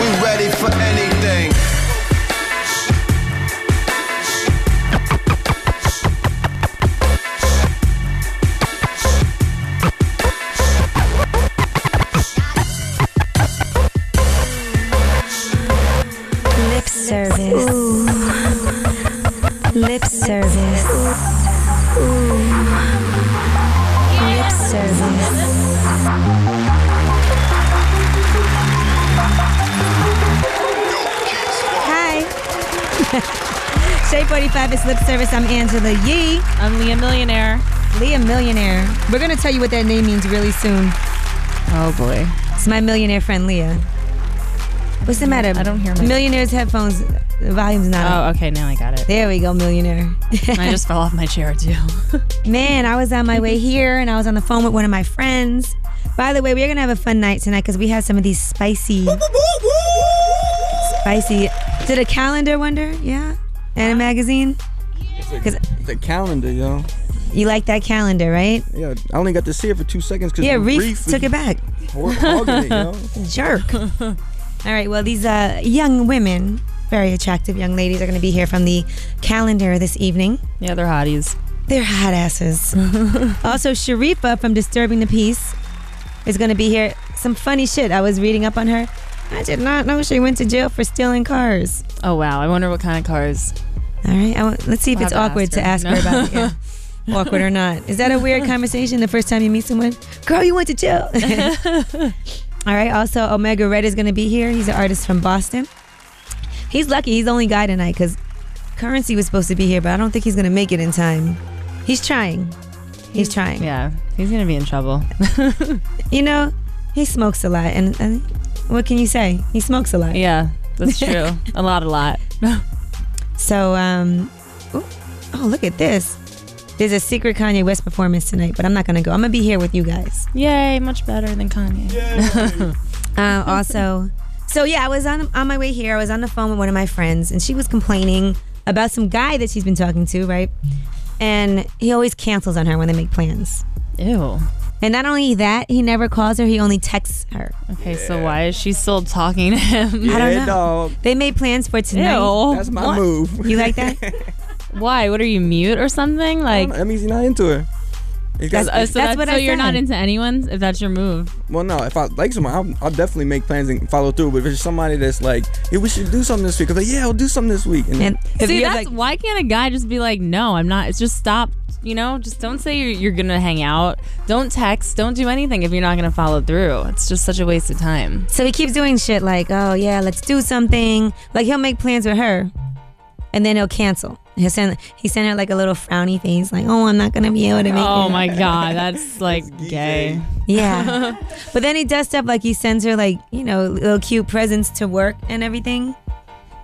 We ready for anything. 835 is Lip Service. I'm Angela Yee. I'm Leah Millionaire. Leah Millionaire. We're going to tell you what that name means really soon. Oh, boy. It's my millionaire friend, Leah. What's the matter? I don't hear my... Millionaire's headphones. The volume's not Oh, up. okay. Now I got it. There we go, millionaire. I just fell off my chair, too. Man, I was on my way here, and I was on the phone with one of my friends. By the way, we're going to have a fun night tonight because we have some of these spicy... spicy... Did a calendar wonder? Yeah and a magazine. Cause The calendar, yo. you like that calendar, right? Yeah, I only got to see it for two seconds because Yeah, Reef took it back. It, yo. Jerk. All right. Well, these uh, young women, very attractive young ladies, are gonna be here from the calendar this evening. yeah, they're hotties. They're hot asses. also, Shareefa from Disturbing the Peace is going to be here. Some funny shit. I was reading up on her. I did not know she went to jail for stealing cars. Oh wow. I wonder what kind of cars. All right. I let's see if We'll it's have to awkward to ask ask her her. about it. Yeah. awkward or not. Is that a weird conversation the first time you meet someone? Girl, you went to jail. All right. Also, Omega Red is going to be here. He's an artist from Boston. He's lucky. He's the only guy tonight because Currency was supposed to be here, but I don't think he's going to make it in time. He's trying. He's trying. Yeah, he's gonna be in trouble. You know, he smokes a lot, and, and what can you say? He smokes a lot. yeah, that's true. a lot, a lot. So, um, ooh, oh, look at this. There's a secret Kanye West performance tonight, but I'm not gonna go. I'm gonna be here with you guys. Yay, much better than Kanye. Uh, also, so yeah, I was on on my way here. I was on the phone with one of my friends, and she was complaining about some guy that she's been talking to, right? And he always cancels on her when they make plans. Ew. And not only that, he never calls her. He only texts her. Okay, so why is she still talking to him? I don't know. dog. They made plans for tonight. Ew. That's my What? move. You like that? Why? What are you mute or something? Like, that means you're not into her. It's got- uh, so, that's that's what so you're not into anyone if that's your move. well, no. If I like someone, I'll, I'll definitely make plans and follow through. But if it's somebody that's like, "Hey, we should do something this week," I'm like, "Yeah, we'll do something this week." And, And See, that's like, why can't a guy just be like, no, I'm not. It's just stop. You know, just don't say you're, you're gonna hang out. Don't text. Don't do anything if you're not gonna follow through. It's just such a waste of time. so he keeps doing shit like, oh yeah, let's do something. Like he'll make plans with her, and then he'll cancel. He'll send he sent her like a little frowny face, like, oh, I'm not gonna be able to make Oh it. Oh my god, that's like gay. Yeah, but then he does stuff like he sends her like you know little cute presents to work and everything.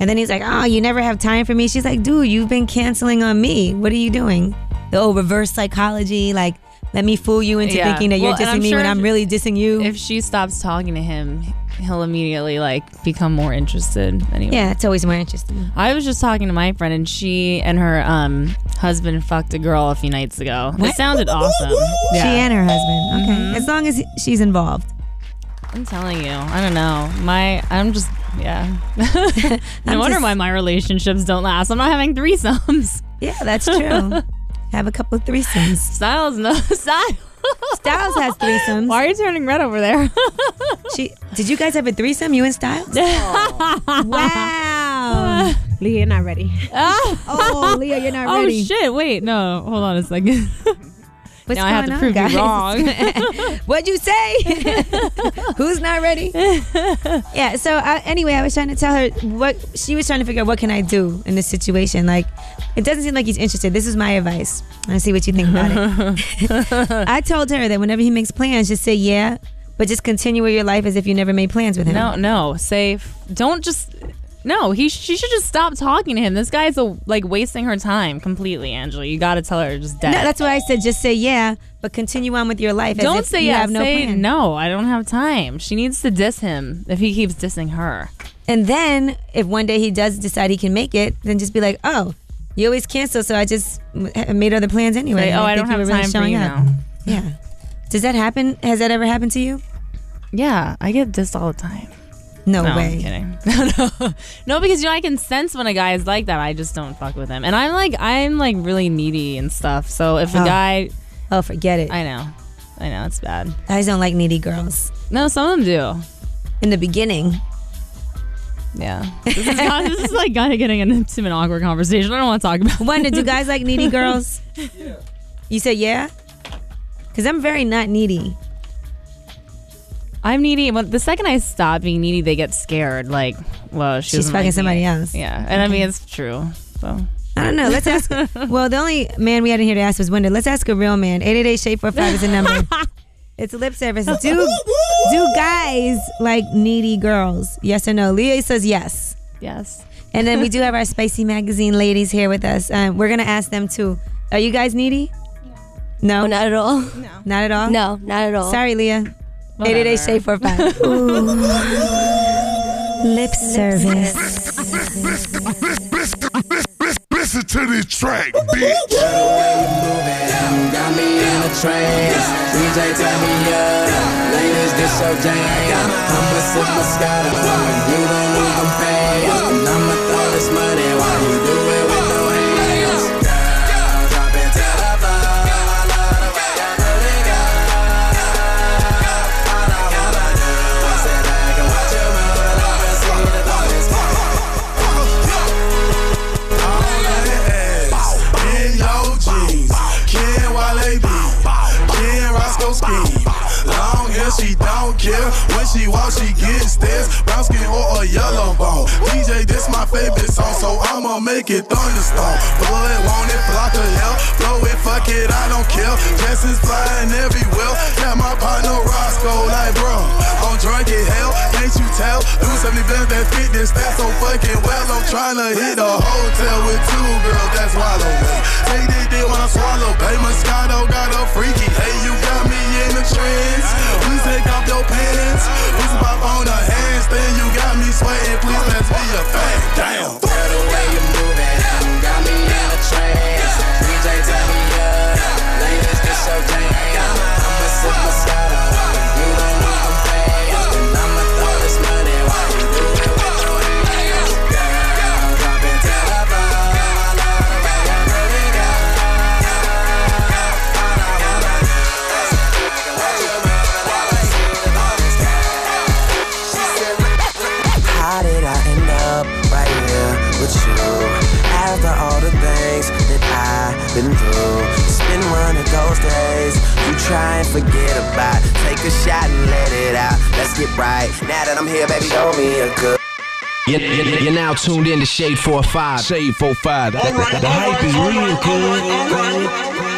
And then he's like, "Oh, you never have time for me." She's like, "Dude, you've been canceling on me. What are you doing?" The old reverse psychology, like, let me fool you into Yeah. thinking that you're Well, dissing I'm me when I'm really dissing you. If she stops talking to him, he'll immediately like become more interested. Anyway. yeah, it's always more interesting. I was just talking to my friend, and she and her um husband fucked a girl a few nights ago. It sounded awesome. She Yeah, and her husband. Okay, as long as she's involved. I'm telling you, I don't know. My, I'm just, yeah. no I'm wonder just- why my relationships don't last. I'm not having threesomes. Yeah, that's true. Have a couple of threesomes. Styles, no style. Styles has threesomes. Why are you turning red over there? She did you guys have a threesome? You and Styles? wow. Leah, you're not ready. Ah. Oh, Leah, you're not oh, ready. oh shit! Wait, no, hold on a second. What's now I have to prove on, you guys? wrong. What'd you say? Who's not ready? yeah. So anyway, I was trying to tell her what she was trying to figure out. What can I do in this situation? Like, it doesn't seem like he's interested. This is my advice. I see what you think about it. I told her that whenever he makes plans, just say yeah, but just continue with your life as if you never made plans with him. no, no, safe. Don't just. No, he. She should just stop talking to him. This guy's a, like wasting her time completely. Angela, you got to tell her just dead. No, that's why I said just say yeah, but continue on with your life. Don't say you yeah. have no say plan. no. I don't have time. She needs to diss him if he keeps dissing her. And then if one day he does decide he can make it, then just be like, oh, you always cancel, so I just made other plans anyway. Say, oh, I think don't have really time for you up." now. Yeah. Does that happen? Has that ever happened to you? Yeah, I get dissed all the time. No, No, way. I'm kidding. No, no, no, because you know I can sense when a guy is like that. I just don't fuck with him, and I'm like I'm like really needy and stuff. So if a Oh. guy, Oh, forget it. I know, I know it's bad. Guys don't like needy girls. No, some of them do. In the beginning, Yeah, this is, this is like kind of getting into an awkward conversation. I don't want to talk about. Wonder, do you guys like needy girls? You said yeah? Because I'm very not needy. I'm needy, but the second I stop being needy, they get scared. Like, well, she She's fucking like me. somebody else. Yeah, and I mean it's true. So I don't know. Let's ask. well, the only man we had in here to ask was Wonder. Let's ask a real man. 888 Shade 45 is the number. it's a lip service. Do do guys like needy girls? Yes or no? Leah says yes. yes, And then we do have our Spicy Magazine ladies here with us. Um, we're gonna ask them too. Are you guys needy? No, Oh, not at all. No, not at all. No, not at all. Sorry, Leah. Whatever. 888 Shade 45. Ooh. Lip service. Listen to this track, bitch. Got me in a trance. DJ turn me up. Ladies, this your jam. I'm a superstar. You don't need them fast. And I'ma throw this money she don't care. When she walks, she gets stares. Skin or a yellow bone. DJ, this my favorite song, so I'ma make it thunderstorm. Blood, want it, flock of hell. Blow it, fuck it, I don't care. Dresses flying everywhere. Yeah, my partner Roscoe, like bro, I'm drunk in hell. Can't you tell? Do 70 bands that fit this stat so fucking well. I'm tryna hit a hotel with two girls, that swallow me. Take this dick when I swallow. Hey, Moscato got a freaky. Hey, you got me in the trance. Please take off your pants. Please pop on a handstand. You got me sweating. Please let's be a fact. Damn. Girl, the way you move it, got me in a trance. DJ, me up. Ladies, this your jam. Those days you try and forget about. Take a shot and let it out. Let's get right. Now that I'm here, baby, show me a good. You're, you're, you're now tuned in to Shade 45. Shade 45. The, the, the hype is real, good.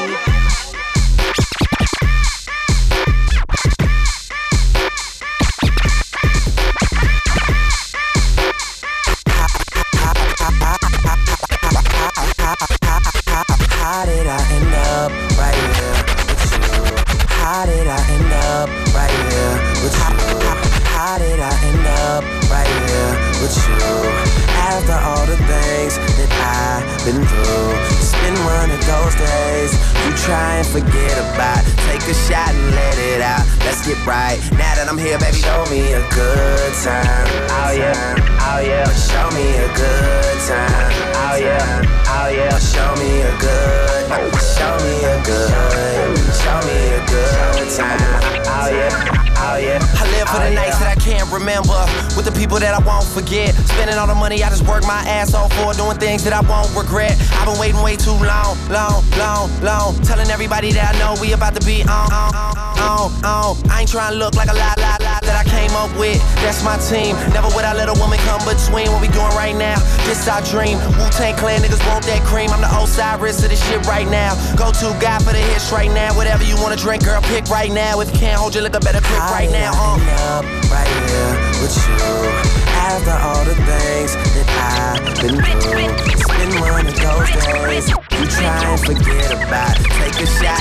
Right. Now that I'm here, baby, oh, oh, show me a good time. Oh yeah, oh yeah. Show me a good time. Oh yeah, oh yeah. Show me a good, show me a good, show me a good time. Oh yeah, oh yeah. I live for the oh, nights that I can't remember, with the people that I won't forget. Spending all the money I just work my ass off for, doing things that I won't regret. I've been waiting way too long, long, long, long. Telling everybody that I know we about to be on, on, on, on. I ain't trying to look like a lie, lie, lie that I came up with. That's my team. Never would I let a woman come between what we doing right now. This our dream. Wu Tang Clan niggas want that cream. I'm the Osiris of this shit right now. Go to guy for the hits right now. Whatever you wanna drink, girl, pick right now. If you can't hold your liquor, better quit right now. Uh. Up right here with you. After all the things that I've been through, it's been one of those days you try and forget about. Take a shot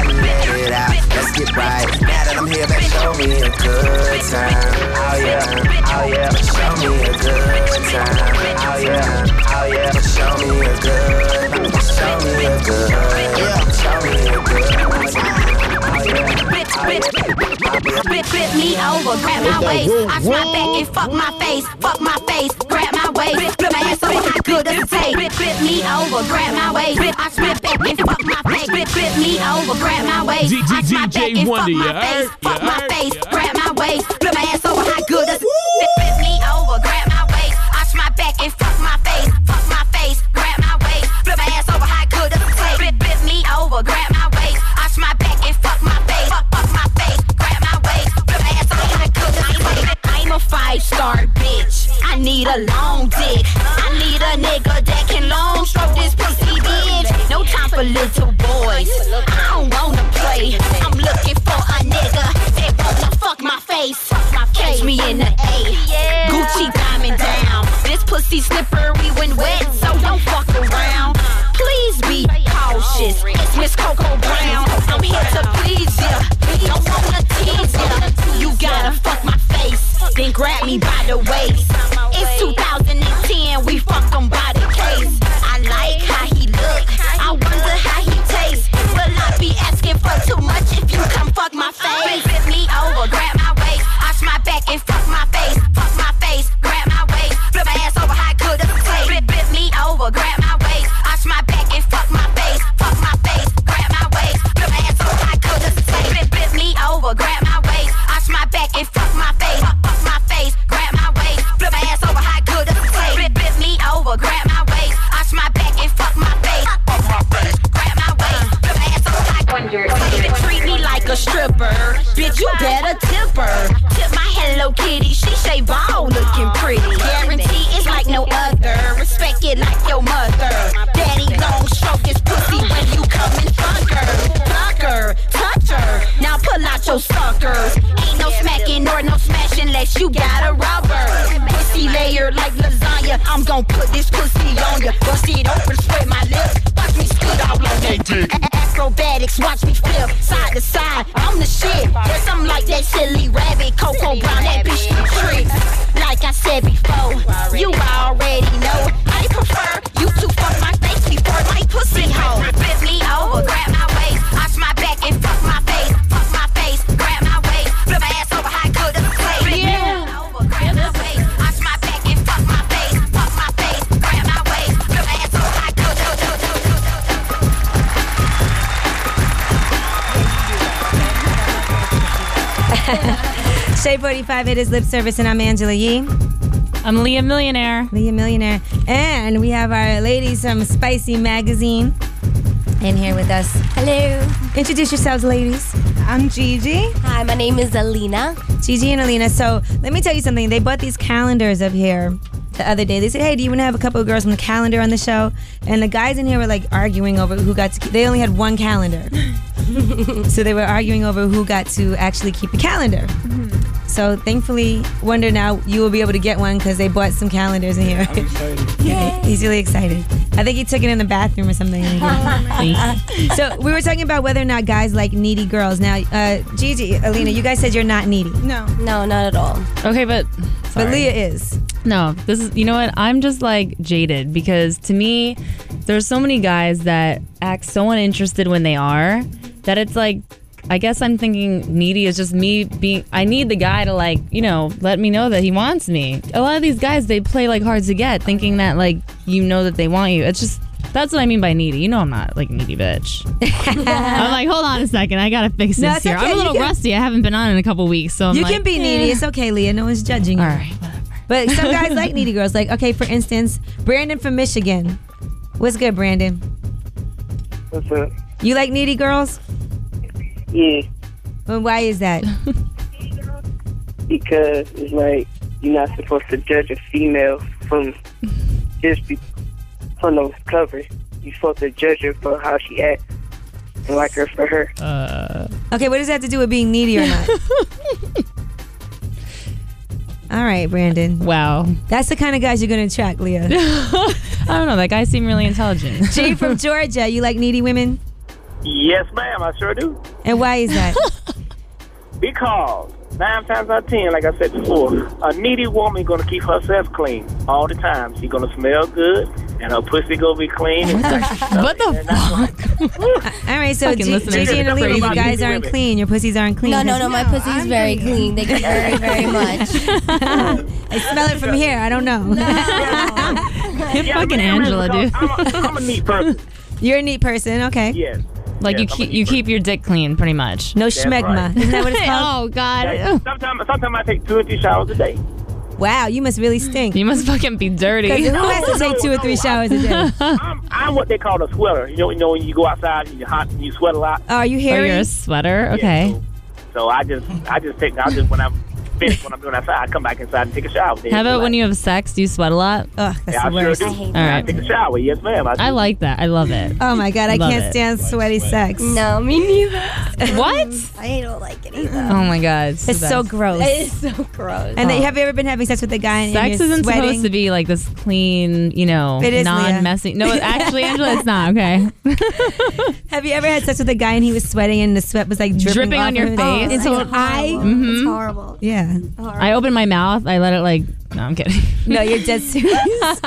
over. over, grab my waist. I my back and fuck my face, fuck my face, grab my waist. Flip my ass over, how good does it taste? Flip, flip me over, grab my waist. I my back and fuck my face. Flip, flip me over, grab my waist. I my back and fuck my face, fuck my face, grab my waist. Flip my ass over, how good does it Flip, flip me over, grab five bitch. I need a long dick. I need a nigga that can long stroke this pussy bitch. No time for little boys. I don't wanna play. I'm looking for a nigga that wanna fuck my face. Catch me in the A. Gucci diamond down. This pussy slippery when wet, so don't fuck around. Please be cautious. It's Miss Coco Brown. I'm here to please ya. Then grab me by the waist. You got a rubber. Pussy layer like lasagna. I'm gon' put this pussy on ya. Bust it open, spread my lips. Watch me skeet all on that dick. Acrobatics, watch me flip side to side. I'm the shit. Yes, I'm like that silly rabbit, Coco Brown, that bitch the tricks. Like I said before, you already know. 545, it is Lip Service, and I'm Angela Yee. I'm Leah Millionaire. Leah Millionaire. And we have our ladies from Spicy Magazine in here with us. Hello. Introduce yourselves, ladies. I'm Gigi. Hi, my name is Alina. Gigi and Alina. So let me tell you something. They bought these calendars up here the other day. They said, "Hey, do you want to have a couple of girls on the calendar on the show?" And the guys in here were like arguing over who got to. Keep, they only had one calendar, so they were arguing over who got to actually keep the calendar. Mm-hmm. So thankfully, Wonder now you will be able to get one because they bought some calendars in here. yeah, he's really excited. I think he took it in the bathroom or something. so we were talking about whether or not guys like needy girls. Now, uh, Gigi, Alina, you guys said you're not needy. No. No, not at all. Okay, but But. Leah is. No, this is you know what? I'm just like jaded because to me, there's so many guys that act so uninterested when they are that it's like I guess I'm thinking needy is just me being I need the guy to like, you know, let me know that he wants me. A lot of these guys they play like hard to get, thinking that like you know that they want you. It's just that's what I mean by needy. You know I'm not like needy bitch. I'm like, hold on a second, I gotta fix No, this it's here. okay, I'm a you little can- rusty. I haven't been on in a couple weeks, so I'm you like, can be needy. eh. It's okay, Leah. No one's judging you. All right, But some guys like needy girls. Like, okay, for instance, Brandon from Michigan. What's good, Brandon? What's up? You like needy girls? Yeah, Well, why is that? because it's like you're not supposed to judge a female from just be, from the cover. You're supposed to judge her for how she acts and like her for her. Uh, Okay, what does that have to do with being needy or not? All right, Brandon. Wow. That's the kind of guys you're going to attract, Leah. I don't know. That guy seemed really intelligent. G from Georgia. You like needy women? Yes, ma'am, I sure do. And why is that? Because nine times out of ten, like I said before, a needy woman gonna keep herself clean all the time. She's gonna smell good. and her pussy gonna be clean. And what the fuck? All right, so Fucking G- listeners Gigi and are Alina, you guys aren't clean. Your pussies aren't clean. No, no, no. My pussy is very clean. Thank you very, very much. I smell it from here. I don't know. You're fucking Angela, dude. I'm a, I'm a neat person. You're a neat person. Okay. Yes. Like you Yes, I'm a keep you keep your dick clean, pretty much. No That's schmegma. right. Isn't that what it's called? oh God. Sometimes, sometimes I take two or three showers a day. Wow, you must really stink. You must fucking be dirty. who has to take two or three showers a day? I'm, I'm what they call a sweater. You know, you know when you go outside and you're hot and you sweat a lot. Oh, are you Oh, you're a sweater. Okay. So I just, I just take, I just when I'm finished, when I'm doing outside, I come back inside and take a shower. How about when you have sex? Do you sweat a lot? Ugh, that's Yeah, I the sure worst. do. All right. Take a shower. Yes, ma'am. I, do. I like that. I love it. Oh my god, I Love can't it. stand sweaty sex. No, me neither. What? I don't like it either. Oh my God. It's, the It's so best. gross. It is so gross. And then, have you ever been having sex with a guy and Sex you're isn't sweating? supposed to be like this clean, you know, It is, Leah. non-messy. No, actually, Angela, it's not. Okay. Have you ever had sex with a guy and he was sweating and the sweat was like dripping, Dripping off on your of face? his- into Oh, an eye? Mhm. It's horrible. Yeah. I open my mouth. I let it like. No, I'm kidding. No, you're dead serious.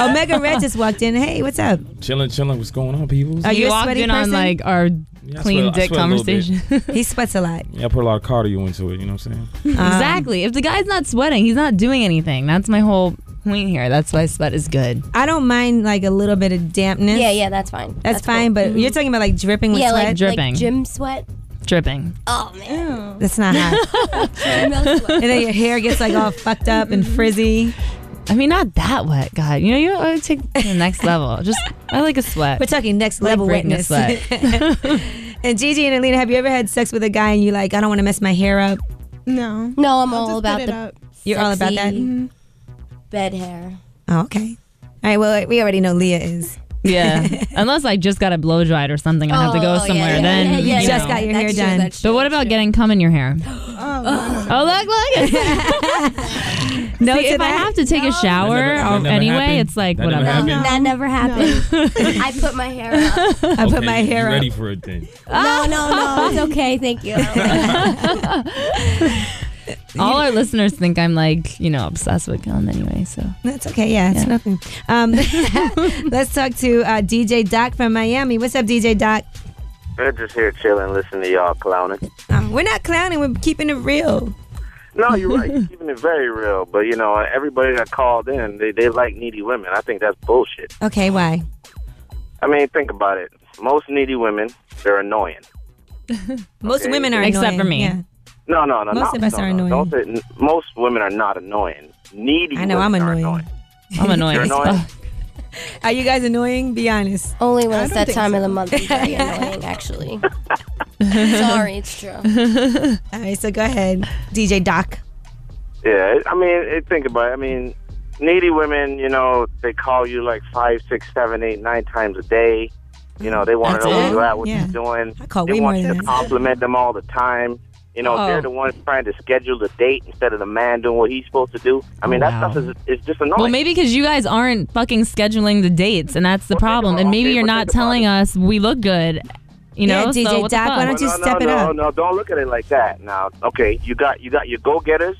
Omega Red just walked in. Hey, what's up? Chilling, chilling. What's going on, people? Are you you a walked sweaty in on like our Yeah, clean sweat- dick sweat a little bit. conversation. He sweats a lot. Yeah, I put a lot of cardio into it. You know what I'm saying? Um, exactly. If the guy's not sweating, he's not doing anything. That's my whole point here. That's why sweat is good. I don't mind like a little bit of dampness. Yeah, yeah, that's fine. That's, fine, but you're talking about like dripping with yeah, sweat. like, Dripping. like gym sweat. Dripping. Oh man. That's not hot. And then your hair gets like all fucked up and mm-hmm. frizzy. I mean, not that wet. God, you know, you I would take to the next level. Just I like a sweat. We're talking next I like level breaking wetness. sweat. and Gigi and Alina, have you ever had sex with a guy and you like, I don't want to mess my hair up? No. No, I'm I'll all just about put it the up. You're all about that? sexy mm-hmm. Bed hair. Oh, okay. All right. Well, we already know Leah is. Yeah, unless I just got a blow dried or something and I have to Oh, go yeah, somewhere. yeah, then yeah, yeah, you Just know. got your hair true, done. that's But what about getting cum in your hair? Oh, Oh, look, look. No See, to if I that? have to take a shower That never- that or never anyway, happened? it's like That never whatever. happened? That never happened. I put my hair up. I put Okay, my hair you up. ready for it then? No, no, no. It's okay. Thank you. All our listeners think I'm like, you know, obsessed with cum anyway. So That's okay. Yeah, it's Yeah. nothing. Um, let's talk to uh, DJ Doc from Miami. What's up, DJ Doc? We're just here chilling, listening to y'all clowning. Uh, we're not clowning. We're keeping it real. No, you're right. You're keeping it very real. But, you know, everybody that called in, they, they like needy women. I think that's bullshit. Okay, why? I mean, think about it. Most needy women, they're annoying. Most Okay. women are Except annoying. for me. Yeah. No, no, no. Most no, of us no, are no. annoying. Don't say, most women are not annoying. Needy I know I'm women are annoying. I'm annoying. You're annoying? Are you guys annoying? Be honest. Only when I it's that time so. of the month. It's very annoying, actually. Sorry, it's true. All right, so go ahead, DJ Doc. Yeah, I mean, think about it. I mean, needy women, you know, they call you like five, six, seven, eight, nine times a day. You know, they want That's to know where you're at, what Yeah. you're doing. I call they way want more you than to that. compliment them all the time. You know, Oh. they're the ones trying to schedule the date instead of the man doing what he's supposed to do. I mean, Oh, that wow. stuff is is just annoying. Well, maybe because you guys aren't fucking scheduling the dates, and that's the Well, think problem. And maybe okay, you're but not telling us we look good. You Yeah, know, DJ so what the Doc, fuck? why don't you no, step no, it no, up? No, no, don't look at it like that. Now, okay, you got you got your go getters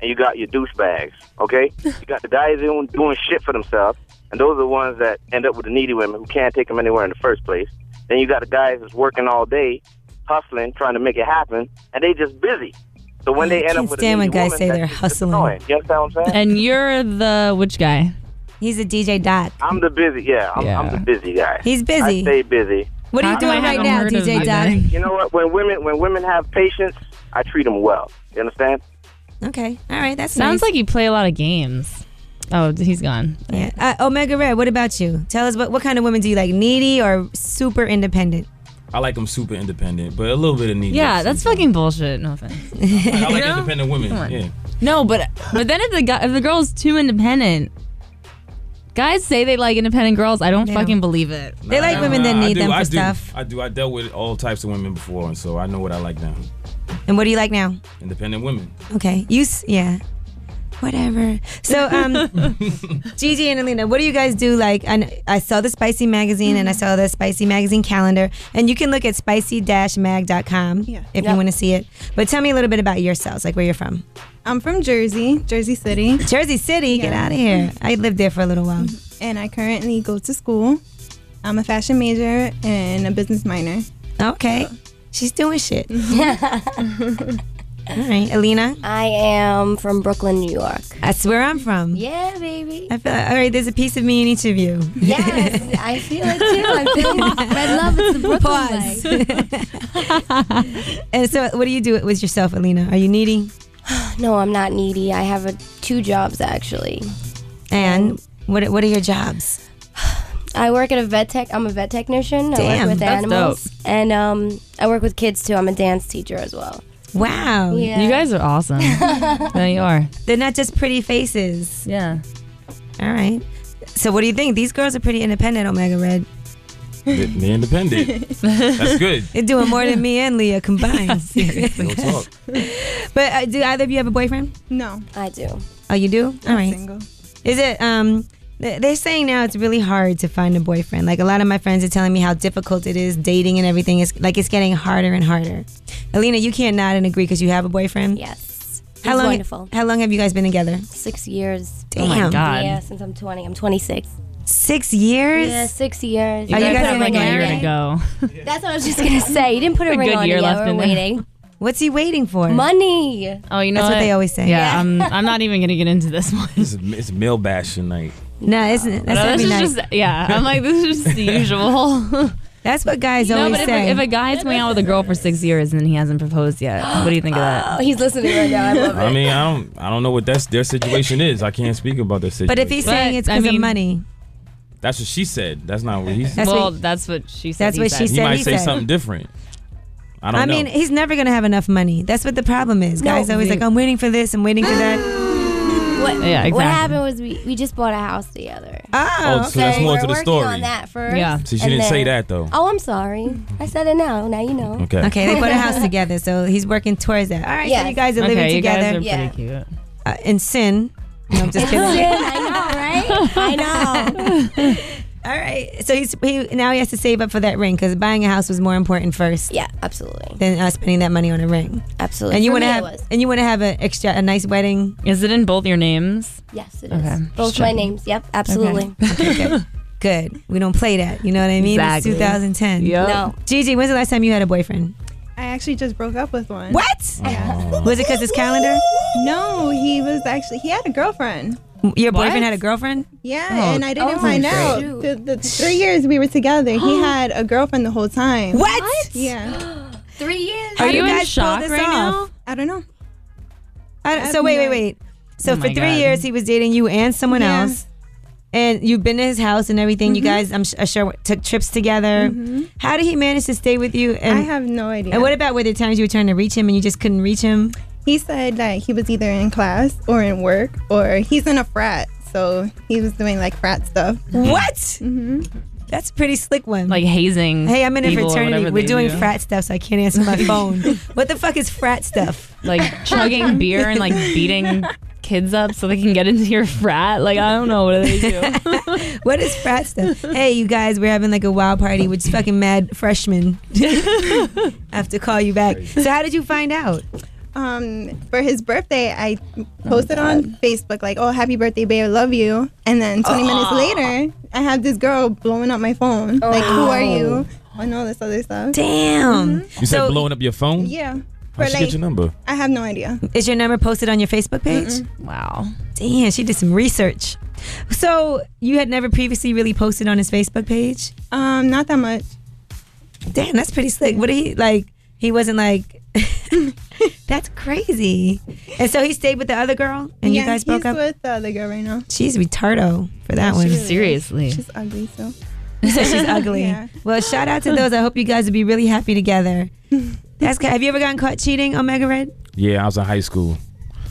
and you got your douchebags. Okay, you got the guys doing doing shit for themselves, and those are the ones that end up with the needy women who can't take them anywhere in the first place. Then you got the guys that's working all day, hustling, trying to make it happen, and they just busy. So when they end up with stand a when guys woman, say that's they're hustling. annoying. You understand what I'm saying? And you're the which guy? He's a DJ Doc. I'm the busy. Yeah, I'm, I'm the busy guy. He's I busy. stay busy. What are you I doing right now, DJ you Doc? You know what? When women when women have patience, I treat them well. You understand? Okay, all right, That Sounds nice. like you play a lot of games. Oh, he's gone. Yeah. Uh, Omega Red, what about you? Tell us what, what kind of women do you like? Needy or super independent? I like them super independent, but a little bit of needy. Yeah, that's fucking bullshit. No offense. I like know? independent women. Come on. Yeah. No, but but then if the guy, if the girl's too independent, guys say they like independent girls. I don't They fucking believe it. They like women that I need do, them for I do, stuff. I do. I dealt with all types of women before, and so I know what I like now. And what do you like now? Independent women. Okay, you yeah, whatever. So um, Gigi and Alina, what do you guys do? Like, I, I saw the Spicy magazine and I saw the Spicy magazine calendar, and you can look at spicy-mag.com Yeah. if you want to see it. But tell me a little bit about yourselves, like where you're from. I'm from Jersey, Jersey City. Jersey City, get out of here. I lived there for a little while. and I currently go to school. I'm a fashion major and a business minor. Okay. She's doing shit. All right, Alina. I am from Brooklyn, New York. That's where I'm from. Yeah, baby. I feel all right. There's a piece of me in each of you. Yes, I feel it too. I feel red love. It's the Brooklyn way. And so, what do you do with yourself, Alina? Are you needy? No, I'm not needy. I have a, two jobs actually. And what what are your jobs? I work at a vet tech. I'm a vet technician. I Damn, work with that's animals, and um, I work with kids too. I'm a dance teacher as well. Wow. Yeah. You guys are awesome. no, you are. They're not just pretty faces. Yeah. All right. So, what do you think? These girls are pretty independent, Omega Red. They- They're independent. That's good. They're doing more than me and Leah combined. Real talk. but uh, do either of you have a boyfriend? No, I do. Oh, you do? All I'm right. single. Is it um th- they're saying now it's really hard to find a boyfriend. Like a lot of my friends are telling me how difficult it is dating and everything is like it's getting harder and harder. Alina, you can't nod and agree because you have a boyfriend. Yes. How He's long? wonderful. How long have you guys been together? Six years. Damn. Oh my God. Yeah, since I'm 20. I'm 26. Six years. Yeah, six years. Are you didn't guys put a like ring a on year it to go. That's what I was just gonna say. You didn't put a, A ring good on year it yet. left We're in there. waiting. What's he waiting for? Money. Oh, you know That's what they always say. Yeah, Yeah. I'm. I'm not even gonna get into this one. It's, it's male bashing night. No, it's that's No, every this is night. just yeah. I'm like this is just the usual. That's what guys no, always but if say. a, if a guy's going out with a girl for six years and he hasn't proposed yet, what do you think of Oh, that? he's listening right now. I love it. I mean, I don't, I don't know what that's their situation is. I can't speak about their situation. but if he's saying But, it's I because of money, that's what she said. That's not what he said. That's well, what- that's what she said. that's he what said. she he might he say said. something different. I don't I know. mean, he's never gonna have enough money. That's what the problem is. No, Guys always we- like, I'm waiting for this, I'm waiting for that. What, Yeah, what happened was we, we just bought a house together. Oh, Oh, so that's more we're to the working story. on that first. Yeah. See, she and didn't say that though. Oh, I'm sorry. I said it now. Now you know. Okay. Okay, they bought a house together, so he's working towards that. All right, so Yes. you guys are Okay, living you guys together are Yeah. pretty cute. uh, in sin. No, I'm just kidding. I know, right? I know. All right, so he's he now he has to save up for that ring because buying a house was more important first Yeah, absolutely. than uh, spending that money on a ring. Absolutely. And you want to have and you want to have a extra a nice wedding. Is it in both your names? Yes, it is. Okay. Both Just my checking. names. Yep, absolutely. good. Good. We don't play that. You know what I mean? Exactly. It's 2010. Yep. No. Gigi, when's the last time you had a boyfriend? I actually just broke up with one. What? Oh. Was it because his calendar? No, he was actually he had a girlfriend. Your boyfriend What? had a girlfriend? Yeah, Oh. and I didn't Oh, find great. out. The, the three years we were together, he had a girlfriend the whole time. What? Yeah. Three years. Are do you in guys pull shock this right off? I don't know. I, I so wait, wait, wait. So Oh for three God. years he was dating you and someone Yeah. else, and you've been to his house and everything. You mm-hmm. guys, I'm, I'm uh, sure, took trips together. Mm-hmm. How did he manage to stay with you? And, I have no idea. and what about were there times you were trying to reach him and you just couldn't reach him? He said that he was either in class or in work or he's in a frat, so he was doing like frat stuff. What? Mm-hmm. That's a pretty slick one. Like hazing. Hey, I'm in a fraternity. We're doing do. frat stuff, so I can't answer my phone. what the fuck is frat stuff? Like chugging beer and like beating kids up so they can get into your frat. Like I don't know what do they do. What is frat stuff? hey, you guys, we're having like a wild party with fucking mad freshmen. I have to call you back. So how did you find out? Um, for his birthday, I posted on Facebook like, "Oh, happy birthday, babe, I love you." And then 20 minutes later, I have this girl blowing up my phone. Like, who are you? And all this other stuff. Damn. You said So- blowing up your phone? Yeah. How'd she like, get your number? I have no idea. Is your number posted on your Facebook page? Wow. Damn, she did some research. So you had never previously really posted on his Facebook page? Um, not that much. Damn, that's pretty slick. What did he like? He wasn't like. that's crazy. And so he stayed with the other girl, and yeah, you guys broke he's up. with the other girl right now. She's retardo for that one. Seriously. She's ugly, so. You she's ugly. Yeah. Well, shout out to those. I hope you guys will be really happy together. That's good. Have you ever gotten caught cheating Omega Red? Yeah, I was in high school.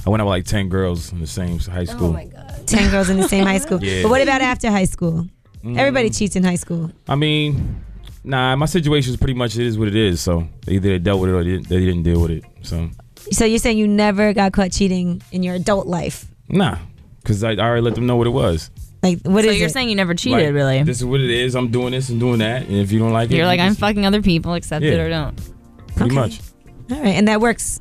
I went out with like ten girls in the same high school. Oh my god. Ten girls in the same high school. Yeah. But what about after high school? Mm. Everybody cheats in high school. I mean, nah, my situation is pretty much it is what it is. So either they dealt with it or they didn't, they didn't deal with it. So So you're saying you never got caught cheating in your adult life? nah, because I, I already let them know what it was. Like what so is you're it? saying you never cheated, Like, really? This is what it is. I'm doing this and doing that. And if you don't like it, You're like you I'm just- fucking other people, accept it or don't. pretty Okay. much. All right, and that works.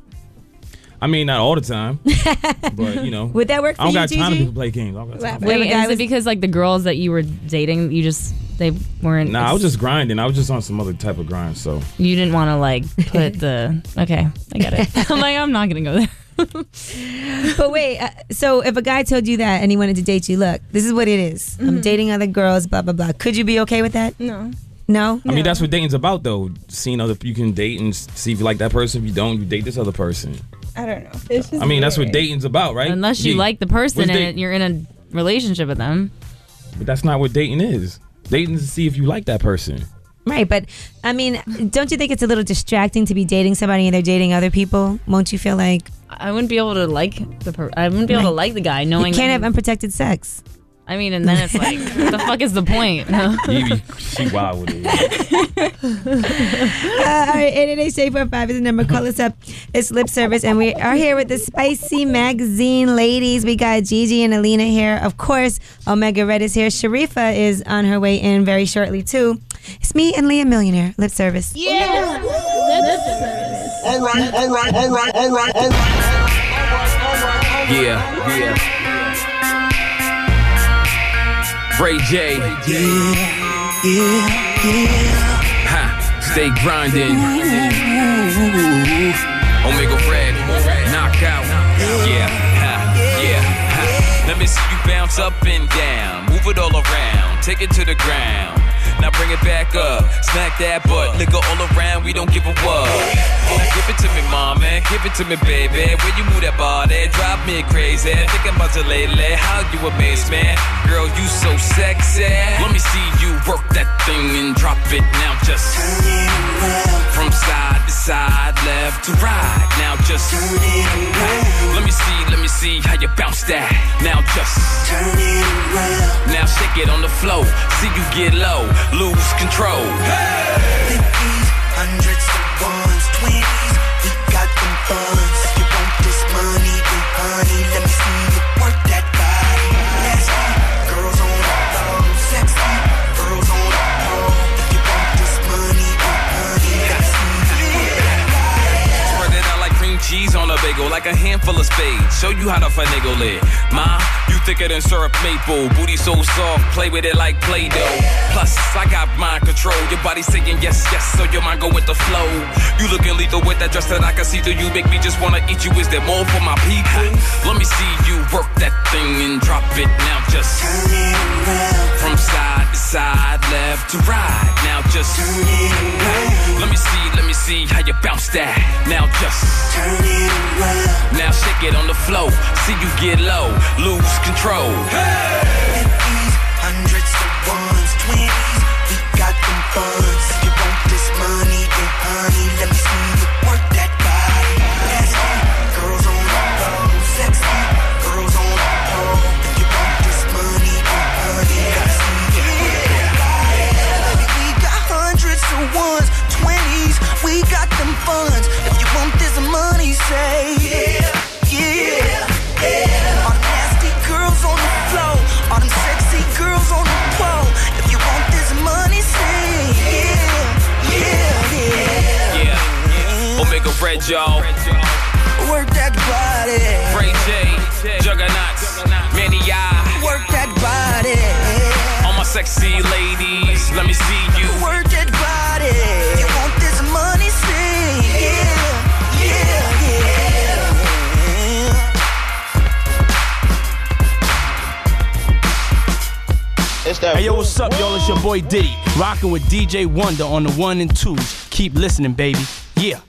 I mean, not all the time, but you know. Would that work for I don't you, got time to be- play games. I don't got time. Wait, is it because like the girls that you were dating, you just they weren't? Nah, I was just grinding. I was just on some other type of grind. So You didn't want to like put the. Okay, I get it. I'm like, I'm not gonna go there. but wait, uh, so if a guy told you that and he wanted to date you, look, this is what it is. I'm Mhm. dating other girls, blah blah blah. Could you be okay with that? No. No. I mean, that's what dating's about, though. Seeing other, you can date and see if you like that person. If you don't, you date this other person. I don't know. It's just I mean, that's what dating's about, right? Unless you Yeah. like the person What's and date- it, you're in a relationship with them. But that's not what dating is. Dating to see if you like that person. Right, but I mean, don't you think it's a little distracting to be dating somebody and they're dating other people? Won't you feel like I wouldn't be able to like the per- I wouldn't be able to like the guy knowing you can't that have unprotected sex? I mean, and then it's like, what the fuck is the point? No. Evie, she wild with it. uh, all right, 888 is the number. Call us up. It's lip service, and we are here with the Spicy Magazine ladies. We got Gigi and Alina here. Of course, Omega Red is here. Shareefa is on her way in very shortly, too. It's me and Leah Millionaire, lip service. Yeah. Lip service. All right. All right. All right. All right. All right. All right. Yeah, yeah. Ray J. Yeah, yeah, yeah. Ha, stay grinding. Omega Red, knockout. Yeah, ha, yeah, ha. Let me see you bounce up and down. Move it all around. Take it to the ground. Now bring it back up. Smack that butt. Liquor all around. We don't give a what. Now give it to me, mom, man. Give it to me, baby. When you move that body, drive me crazy. Thinking about you lately. How you amaze, man. Girl, you so sexy. Let me see you work that thing and drop it now. Just from side to side, left to right. Now just let me see, let me see how you bounce that. Now just turn it around. Now shake it on the floor. See you get low, lose control. Hey! Fifties, Hundreds of ones, twenties, we got them funds. If you want this money, then honey, let me see you work that body. Nasty, girls on the floor, sexy, girls on the pole. If you want this money, then honey, gotta see you work that body. Spread it out like cream cheese on a bagel, like a handful of spades. Show you how to finagle it. Ma, you thicker than syrup maple. Booty so soft, play with it like Play Doh. Plus, I got mind control. Your body saying yes, yes, so your mind go with the flow. You looking lethal with that dress that I can see through. You make me just wanna eat you. Is there more for my people? Let me see you work that thing and drop it now. Just turn it around. From side to side, left to right. Now just turn it around. Let me see, let me see how you bounce that. Now just turn it around. Now shake it on the floor. See you get low, lose control. Hundreds of ones, twenties, we got them funds. Omega Red. Work that body. Ray J, Juggernauts, Manny I. Work that body. All my sexy ladies, let me see you. Work that body. You want this money, say yeah, yeah, yeah. Hey yo, what's up, y'all? It's your boy Diddy, rocking with DJ Wonder on the one and twos. Keep listening, baby. Yeah.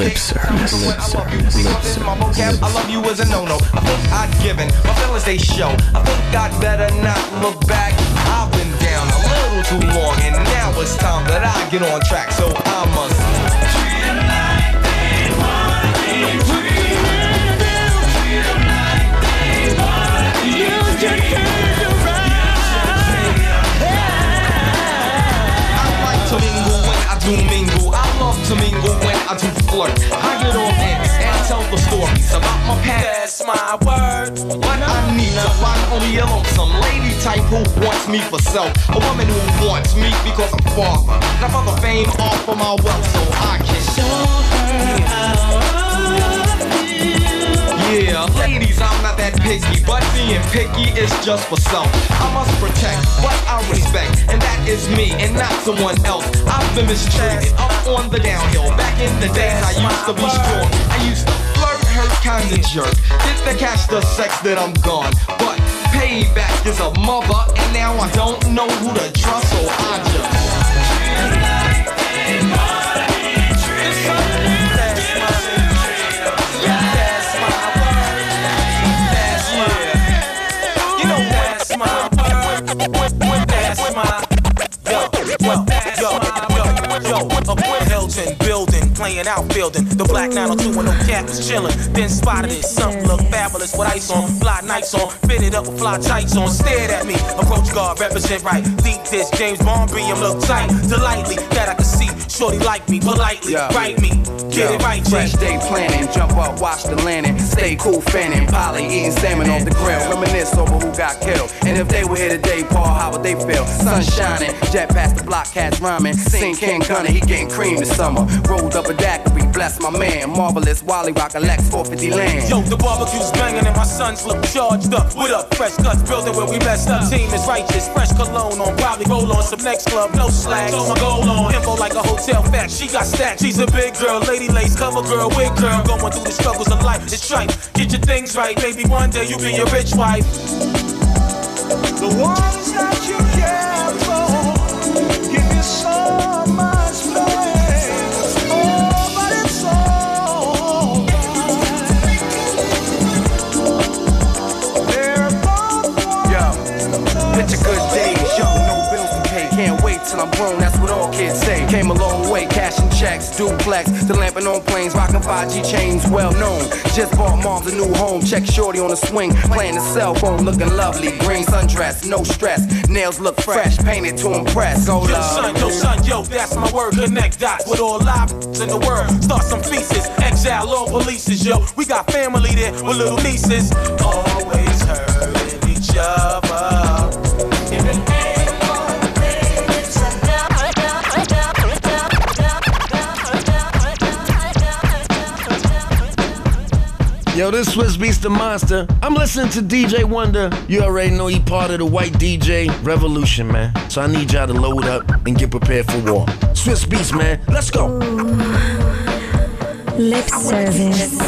Lip service. Lip service. Lip in my vocab, I love you is a no-no. I think I'd given my feelings they show. I think I'd better not look back. I've been down a little too long, and now it's time that I get on track. So I must. I like to mingle when I do mingle. I love to mingle when I do flirt. I get on ends and tell the stories about my past. That's my word. But I need to find only a lonesome lady type who wants me for self. A woman who wants me because I'm father. Not for the fame or for my wealth, so I can show her how. Yeah, ladies, I'm not that picky, but being picky is just for self. I must protect what I respect, and that is me and not someone else. I've been mistreated up on the downhill. Back in the days, I used to be strong. I used to flirt, hurt, kinda jerk. Did the catch the sex that I'm gone, but payback is a mother, and now I don't know who to trust, so I just. Yo, yo. Hilton building, playing outfielding. The black 902 and no cap is chilling. Then spotted it, something look fabulous with ice on, fly nights on, fitted up with fly tights on. Stared at me, approach guard, represent right. Deep this James Bond BM look tight, delightly that I can see. Shorty like me, politely, write me, get it right, Fresh day planning, jump up, watch the landing. Stay cool, fanning, Polly eating salmon off the grill. Reminisce over who got killed. And if they were here today, Paul, how would they feel? Sun shining, jet past the block, cats rhyming. Sing King Gunner, he getting cream this summer. Rolled up a daiquiri, bless my man. Marvelous Wally Rock, a Lex 450 land. Yo, the barbecue's banging and my sons look charged up. What up? Fresh cuts building where we messed up. Team is righteous. Fresh cologne on. Probably roll on some next club. No slack. So my goal on. Info like a hotel fact. She got stacks. She's a big girl. Lady lace cover girl. Wig girl. Going through the struggles of life. It's trite. Get your things right. Maybe one day you'll be a rich wife. The ones that you I'm grown, that's what all kids say. Came a long way, cashing checks, duplex, the lamping on planes, rocking 5G chains, well known. Just bought mom's a new home, check shorty on the swing, playing the cell phone, looking lovely. Green sundress, no stress, nails look fresh, painted to impress. Go Yo, love. son, yo, son, yo, that's my word. Connect dots with all live in the world. Start some feasts, exile all polices, yo. We got family there with little nieces. Always hurting each other. Yo, this Swizz Beatz the Monster. I'm listening to DJ Wonder. You already know he part of the white DJ revolution, man. So I need y'all to load up and get prepared for war. Swizz Beatz, man. Let's go. Lip service.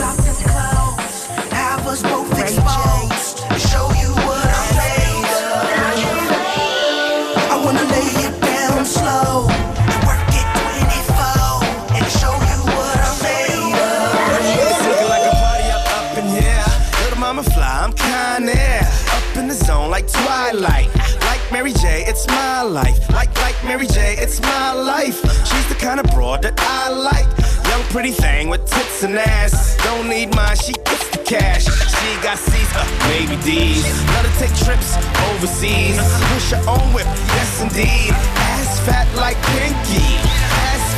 Like Twilight. Like Mary J, it's my life. Like like Mary J, it's my life. She's the kind of broad that I like. Young pretty thing with tits and ass. Don't need mine, she gets the cash. She got C's, uh, maybe D's. Love to take trips overseas. Push your own whip, yes indeed. Ass fat like Pinky.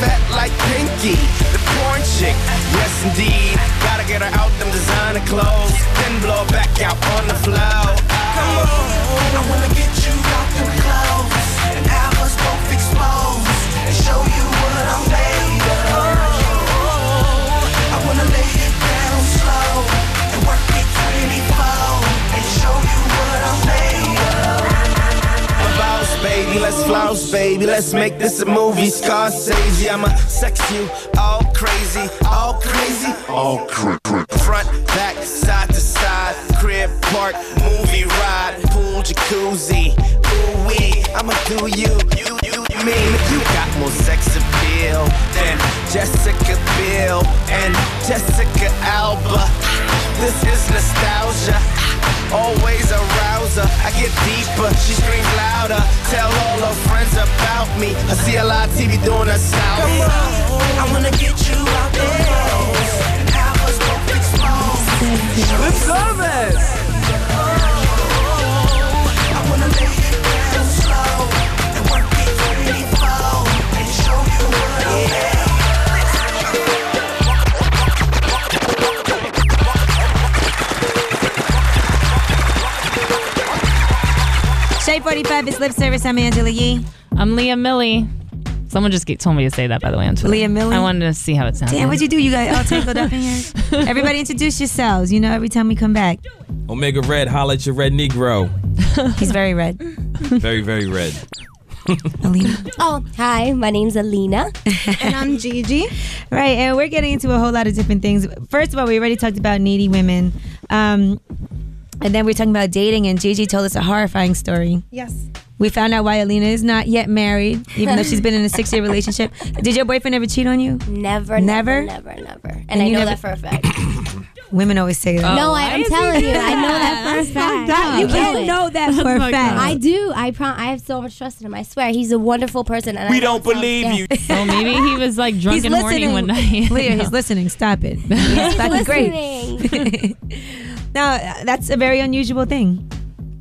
Fat like Pinky. The porn chick, yes indeed. Gotta get her out them designer clothes. Then blow her back out on the floor. Come on, I wanna get you out them clothes. And have us both exposed. And show you what I'm made baby, let's flouse, baby. Let's make this a movie. Scorsese, I'ma sex you all crazy, all crazy, all crazy. Front, back, side to side, crib, park, movie ride, pool, jacuzzi, ooh wee. I'ma do you, you, you, mean you got more sex appeal than Jessica Biel and Jessica Alba. This is nostalgia. Always a rouser. I get deeper, she screams louder. Tell all her friends about me. I see a lot of TV doing a sound. Come on, I wanna get you out there. Have us both exposed. The service. 845 is Lip Service. I'm Angela Yee. I'm Leah Millie. Someone just told me to say that, by the way, Angela. Leah Millie. I wanted to see how it sounds. Damn, what'd you do? You got all tangled up in here. Everybody introduce yourselves. You know, every time we come back. Omega Red, holla at your red Negro. He's very red. very, very red. Alina. Oh, hi. My name's Alina. and I'm Gigi. Right, and we're getting into a whole lot of different things. First of all, we already talked about needy women. Um, and then we are talking about dating, and Gigi told us a horrifying story. Yes. We found out why Alina is not yet married, even though she's been in a six year relationship. Did your boyfriend ever cheat on you? Never, Never? never, never, never. And, And I you know never- that for a fact. Women always say that. no, I, oh, I'm telling you, I know that for a fact. up. You I can't it. know that oh for a fact. up. I do. I prom- I have so much trust in him. I swear, he's a wonderful person. And We I don't it sounds- believe yeah. you. Well, maybe he was like drunk He's and horny one night. Leah, he's listening. Stop it. He's fucking great. Now, that's a very unusual thing.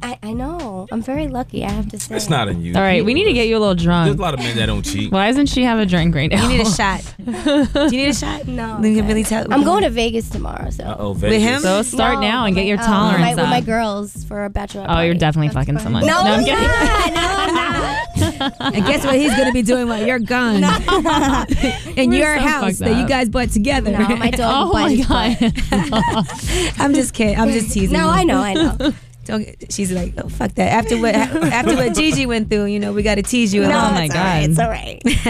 I, I know. I'm very lucky. I have to say. It's not unusual. All right, we need to get you a little drunk. There's a lot of men that don't cheat. Why doesn't she have a drink right now? You need a shot. Do you need a shot? No. We can really tell. I'm going to Vegas tomorrow, so. Uh oh, With him? So start now and get your uh, tolerance with my, with my girls for a bachelor. Oh, you're definitely fucking someone. No, I'm I'm kidding. not. No, I'm not. And guess what he's gonna be doing while you're gone? In We're your so house fucked that you up. guys bought together. No, my dog Oh bite my his god. I'm just kidding. I'm just teasing. No, you. I know, I know. Don't, she's like, oh fuck that. After what after what Gigi went through, you know, we got to tease you. No. Oh my it's all right, God. It's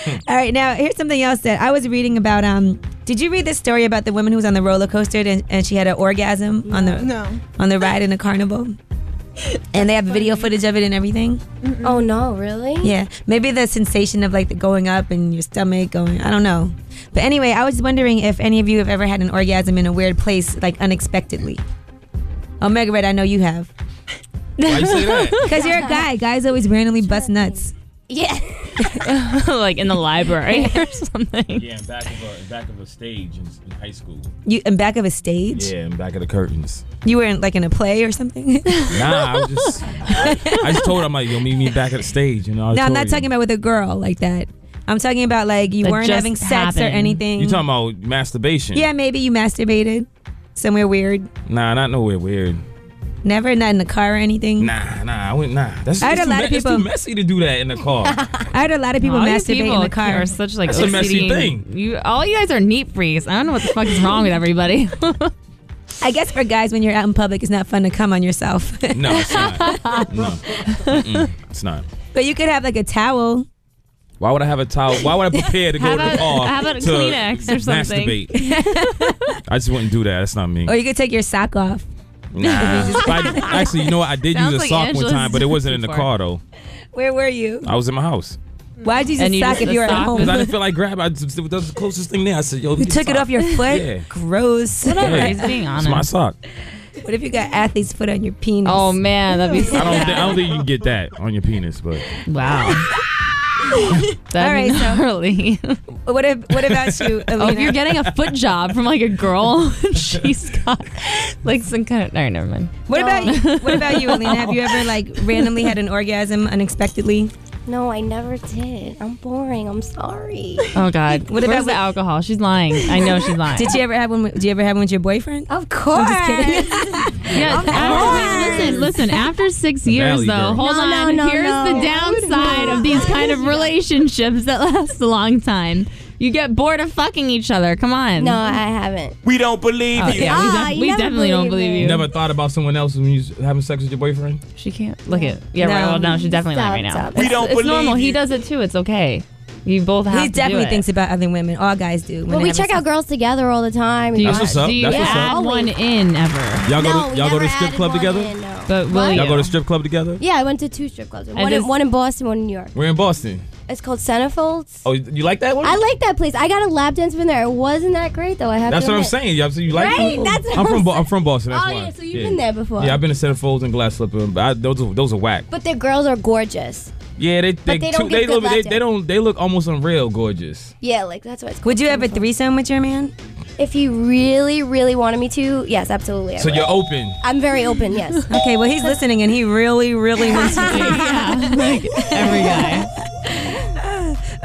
all right. All right, now here's something else that I was reading about. Um, did you read this story about the woman who was on the roller coaster and, and she had an orgasm on the No. on the ride in the carnival? And they have video footage of it and everything. Oh no, really? Yeah, maybe the sensation of like the going up and your stomach going. I don't know. But anyway, I was wondering if any of you have ever had an orgasm in a weird place, like unexpectedly. Omega Red, I know you have. Why you say that? Because you're a guy. Guys always randomly bust nuts. Yeah. like in the library or something. Yeah, in back of a in back of a stage in, in high school. You in back of a stage. Yeah, in back of the curtains. You were in like in a play or something. Nah, I was just I just told her I'm like, yo, meet me back at the stage. You know. no, I'm not talking about with a girl like that. I'm talking about like you That weren't having sex or anything. You talking about masturbation? Yeah, maybe you masturbated somewhere weird. Nah, not nowhere weird. Never, not in the car or anything. Nah, nah, I went nah. That's I heard it's a too lot of me- it's too messy to do that in the car. I heard a lot of people all masturbate people in the car. are such like That's a messy thing. You, all you guys are neat freaks. I don't know what the fuck is wrong with everybody. I guess for guys, when you're out in public, it's not fun to come on yourself. no, it's not. No, Mm-mm, it's not. but you could have like a towel. Why would I have a towel? Why would I prepare to go to the about- car how about a to Kleenex or something? masturbate? I just wouldn't do that. That's not me. Or you could take your sock off. Nah. I- actually, you know what? I did Sounds use a like sock one time, but it wasn't in the car though. Where were you? I was in my house. Why'd you use And a you sock just- if you were at sock home? Because I didn't feel like grabbing. I just, that was the closest thing there. I said, "Yo, You get took it sock. off your foot? Yeah. Gross. Whatever, Yeah. he's being It's my sock. What if you got athlete's foot on your penis? Oh man, that'd be I don't. Think, I don't think you can get that on your penis, but wow. All right, be so- gnarly. What if, what about you, Alina? oh, if you're getting a foot job from like a girl, she's got like some kind of. All right, never mind. What about you? What about you, Alina? Have you ever like randomly had an orgasm unexpectedly? No, I never did. I'm boring. I'm sorry. Oh God. What Where's about the with- alcohol? She's lying. I know she's lying. Did you ever have one? with- Did you ever have one with your boyfriend? Of course. I'm just kidding. Yeah, after, listen, listen. After six years, though, girl. hold No, on. no, no, Here's no. the downside of these kind of relationships that last a long time. You get bored of fucking each other. Come on. No, I haven't. We don't believe Oh, you. yeah, we, Ah, def- you we never definitely don't believe believe me. you. You never thought about someone else when you was having sex with your boyfriend? She can't look at. Yeah, right. No. Well, no, she's definitely Stop, lying right now. stop. We It's- don't It's believe normal. He you. does it too. It's okay. You both have He to definitely do thinks about other women. All guys do. when Well, they we have check sex. out girls together all the time. Do you, That's what's up. do you That's what's add up. one in ever? Y'all go No, to we y'all go to strip added club together? But will What? you? Y'all go to strip club together? Yeah, I went to two strip clubs. One, in, just- one in Boston, one in New York. We're in Boston. It's called Centerfolds. Oh, you like that one? I like that place. I got a lap dance from there. It wasn't that great though. I have That's to what I'm admit. saying. You, you like Right? it? That's what I'm I'm from Bo- I'm from Boston. That's Oh, why. yeah, so you've been there before. Yeah, I've been to Centerfolds and Glass Slipper. But I, those are, those are whack. But the girls are gorgeous. Yeah, they they they don't too- give they, look, they, dance. they don't they look almost unreal gorgeous. Yeah, like that's what it's called. Would you have a Centerfolds. threesome with your man? If he really, really wanted me to, yes, absolutely. I So would. you're open. I'm very open. Yes. Okay, well he's listening and he really, really wants to. yeah, like every guy.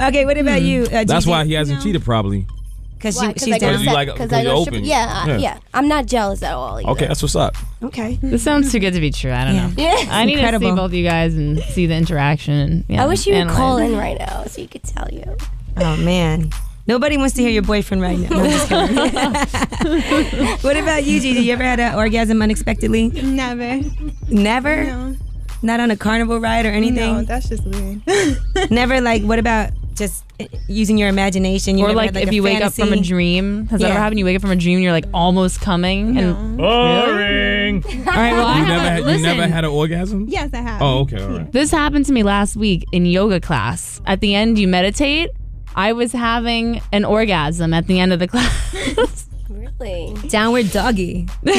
Okay, what about you? Uh, That's why he hasn't cheated probably. Because Why? she, 'Cause she's I go down. you set- like- 'cause 'cause I you're go strip- open. Yeah, uh, Yeah. yeah, I'm not jealous at all. Either. Okay, that's what's up. Okay. This sounds too good to be true. I don't know. Yeah. I need to Incredible. see both you guys and see the interaction. Yeah, I wish you would analyze. call in right now so you could tell you. Oh man. Nobody wants to hear your boyfriend right now. No, I'm just kidding. what about you, Gigi? You ever had an orgasm unexpectedly? Never. Never? No. Not on a carnival ride or anything? No, that's just weird. Never like what about just uh, using your imagination? You or like, had, if a you wake up from a dream. Has that ever happened? You wake up from a dream, you're like almost coming, and Boring. all right. Well, I You have never a- had, you never had an orgasm? yes, I have. Oh, okay, all right. This happened to me last week in yoga class. At the end, you meditate. I was having an orgasm at the end of the class. Really? Downward doggy. there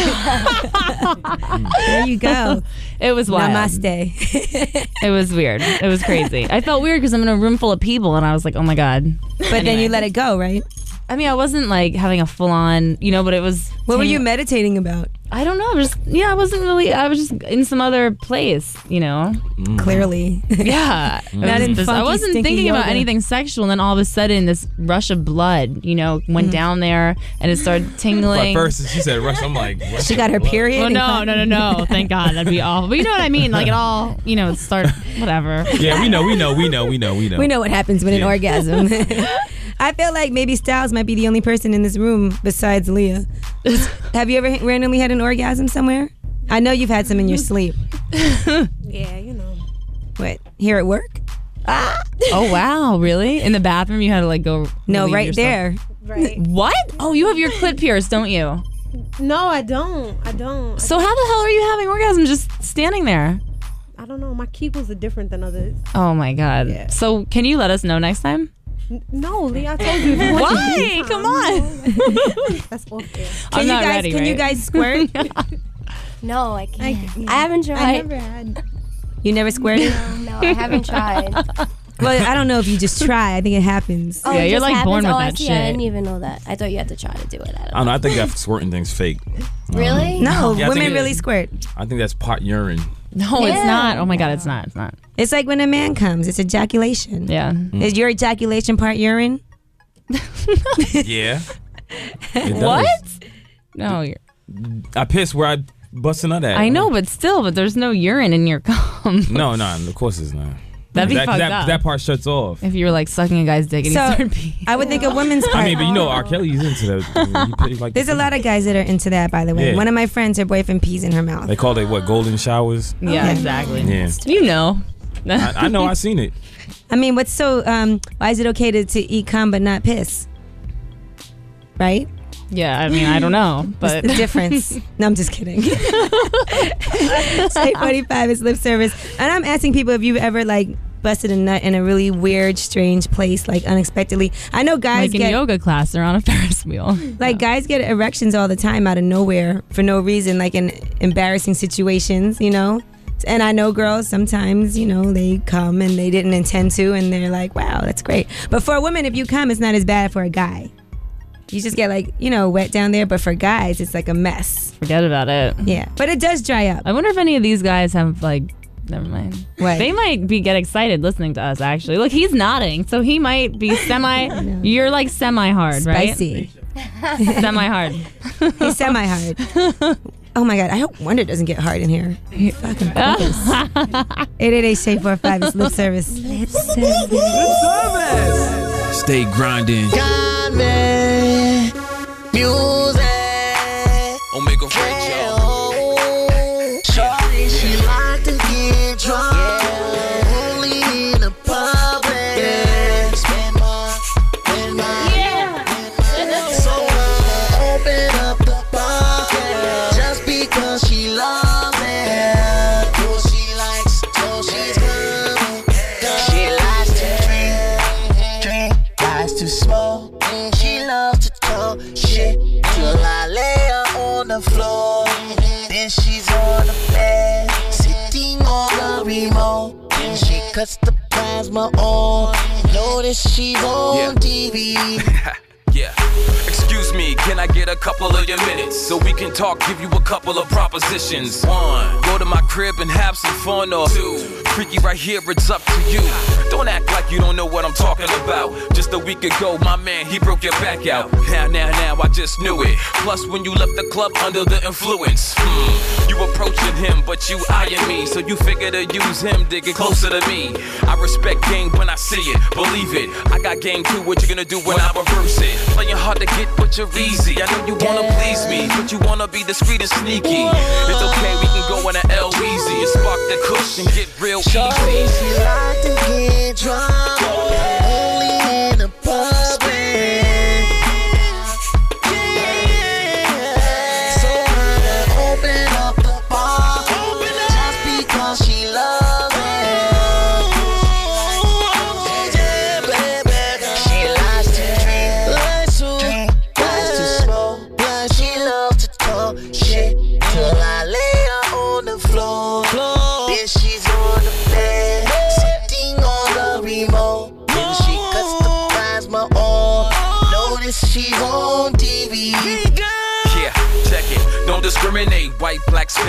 you go. It was wild. Namaste. It was weird. It was crazy. I felt weird because I'm in a room full of people, and I was like, "Oh my god." But then you let it go, right? I mean, I wasn't like having a full on, you know, but it was. What were you meditating about? I don't know. I'm just yeah, I wasn't really. I was just in some other place, you know. Clearly. Yeah, Not It was in just- I wasn't stinky thinking about anything sexual, and then all of a sudden, this rush of blood, you know, went Mm. down there, and it started But tingling. first, she said rush. I'm like, rush She got her blood. period. well, no, no, no, no. Thank God, that'd be awful. But you know what I mean? Like it all, you know, start whatever. Yeah, we know, we know, we know, we know, we know. We know what happens with an orgasm. I feel like maybe Styles might be the only person in this room besides Leah. Have you ever randomly had an orgasm somewhere? I know you've had some in your sleep. Yeah, you know. What? Here at work? Ah. Oh wow, really? In the bathroom, you had to like go. No, right yourself? there. Right. What? Oh, you have your clit pierced, don't you? No, I don't. I don't. So how the hell are you having orgasm just standing there? I don't know. My kegels are different than others. Oh my god. Yeah. So can you let us know next time? N- No, Lee, I told you. if you want to Why? Come on. That's awful. I'm Can you not guys ready, can you guys squirt? No, I can't. I, I haven't tried. I never had. you never squirted? No, I haven't tried. Well, I don't know if you just try. I think it happens. Oh, Yeah, it you're, just like, born happens? with oh, I that see. I didn't even know that. I thought you had to try to do it. I I don't don't know. I think that squirting thing's fake. Really? Um, no, Yeah, I think women it- really squirt. I think that's pot urine. No, it's not. Oh my god, it's not. It's not. It's like when a man comes, it's ejaculation. Yeah. Mm. Is your ejaculation part urine? Yeah. What? No, you're, I piss where I bust a nut at. I know, but still, but there's no urine in your cum. No, no, of course it's not. That'd be that, fucked that, up. that part shuts off. If you were like sucking a guy's dick and So- he started peeing. I would think a woman's part. I mean, but you know, R. Kelly's into that. He, he like There's a lot of guys that are into that, by the way. Yeah. One of my friends, her boyfriend pees in her mouth. They call it what? Golden showers. Yeah, exactly. Yeah. You know. I, I know. I seen it. I mean, what's so? Um, why is it okay to, to eat cum but not piss? Right? Yeah, I mean, I don't know, What's but the difference? no, I'm just kidding. Shade 45 is lip service, and I'm asking people if you've ever like busted a nut in a really weird, strange place, like unexpectedly. I know guys like in get yoga class, they're on a Ferris wheel. like guys get erections all the time out of nowhere for no reason, like in embarrassing situations, you know. And I know girls sometimes, you know, they come and they didn't intend to, and they're like, wow, that's great. But for a woman, if you come, it's not as bad for a guy. You just get like, you know, wet down there, but for guys, it's like a mess. Forget about it. Yeah. But it does dry up. I wonder if any of these guys have like. Never mind. What? They might be get excited listening to us. Actually, look, he's nodding, so he might be semi. You're like semi hard, right? Spicy. semi hard. He's semi hard. Oh my god, I hope Wonder doesn't get hard in here. Fucking focus. 888 Shade 45 is lip service. Lip service. Stay grinding. Got me music. Cuts the plasma on. Notice she's on TV. Yeah. Excuse me, can I get a couple of your minutes so we can talk? Give you a couple of propositions. One, go to my crib and have some fun. Or two, freaky right here, it's up to you. Don't act like you don't know what I'm talking about. Just a week ago, my man, he broke your back out. Now, now, now, I just knew it. Plus, when you left the club under the influence, hmm, you approaching him, but you eyeing me. So you figure to use him to get closer to me. I respect game when I see it, believe it. I got game too, what you gonna do when I reverse it? Playing hard to get, but you're easy. I know you wanna please me, but you wanna be discreet and sneaky. It's okay, we can go on an L easy and spark the cush and get real easy. she like to get drunk.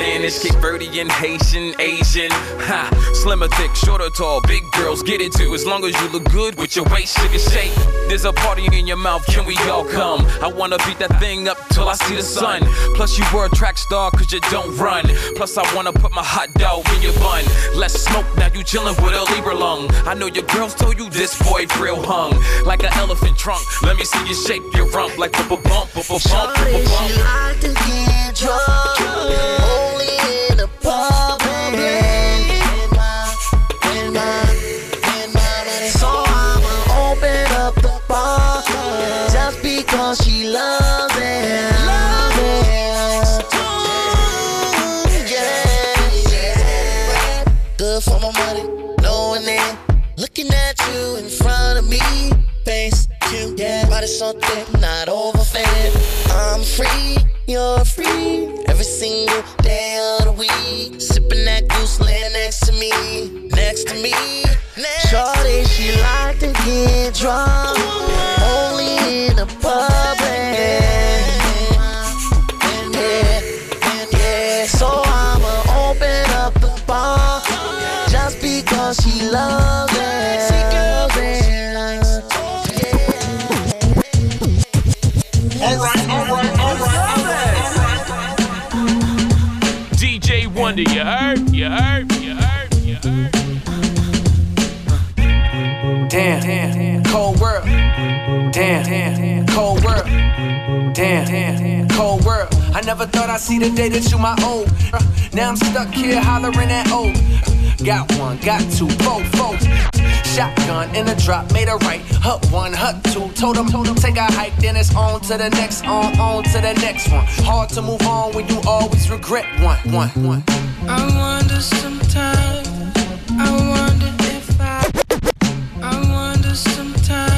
Spanish, Cape Verdean, Haitian, Asian. Ha, slim or thick, short or tall, big girls get it too. As long as you look good with your waist, sugar shape. There's a party in your mouth, can we all come? I wanna beat that thing up till I see the sun. Plus, you were a track star, cause you don't run. Plus, I wanna put my hot dog in your bun. Less smoke, now you chillin' with a Libra lung. I know your girls told you this boy real hung. Like an elephant trunk. Let me see you shake your rump like a bump, bump, bump, bump, Shorty, bump. she like to get drunk. Good for my money, knowing it. Looking at you in front of me, face to yeah. Body so thick, not overfed. I'm free, you're free. Every single day of the week, sipping that goose, laying next to me, next to me. Shorty, she like to get drunk, only in the public. Damn, cold world. I never thought I'd see the day that you my old. Now I'm stuck here hollering at old. Got one, got two, four. Shotgun in a drop, made a right. Hut one, hut two. Told him, told him, take a hike, then it's on to the next, on, on to the next one. Hard to move on when you always regret one, one, one. I wonder sometimes. I wonder if I. I wonder sometimes.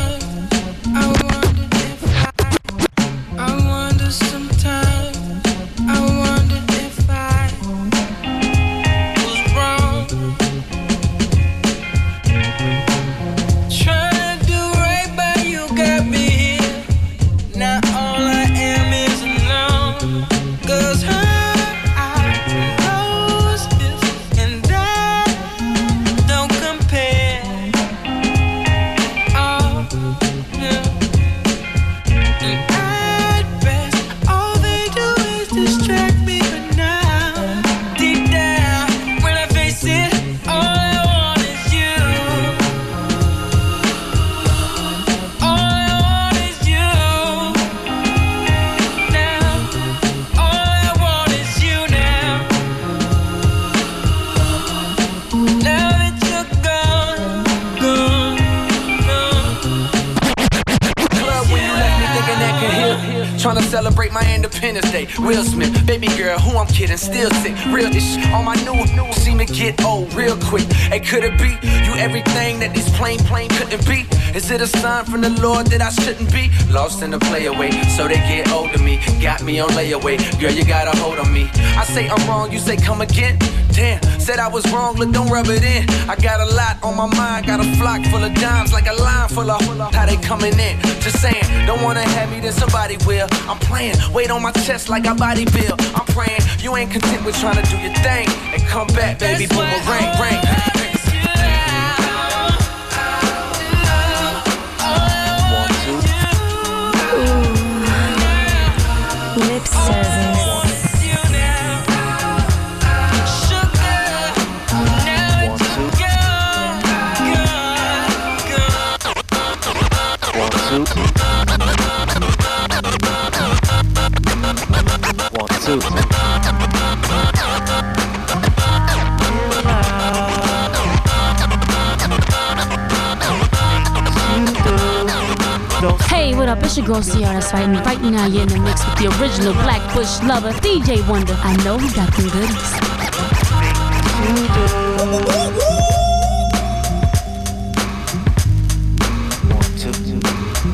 Will Smith, baby girl, who I'm kidding, still sick. Real ish on my new, new. See me get old real quick. Hey, could it be you everything that these plain, plain couldn't be? Is it a sign from the Lord that I shouldn't be? Lost in the playaway, so they get hold of me. Got me on layaway, girl, you got a hold on me. I say I'm wrong, you say come again. Damn, said I was wrong, look, don't rub it in. I got a lot on my mind, got a flock full of dimes, like a line full of how they coming in. Just saying, don't wanna have me, then somebody will. I'm playing, weight on my chest like a body bill. I'm praying, you ain't content with trying to do your thing. And come back, baby, boomerang, ring. It's your girl Ciara Swighten. Right now, you're in the mix with the original Black Bush lover, DJ Wonder. I know he got them goodies.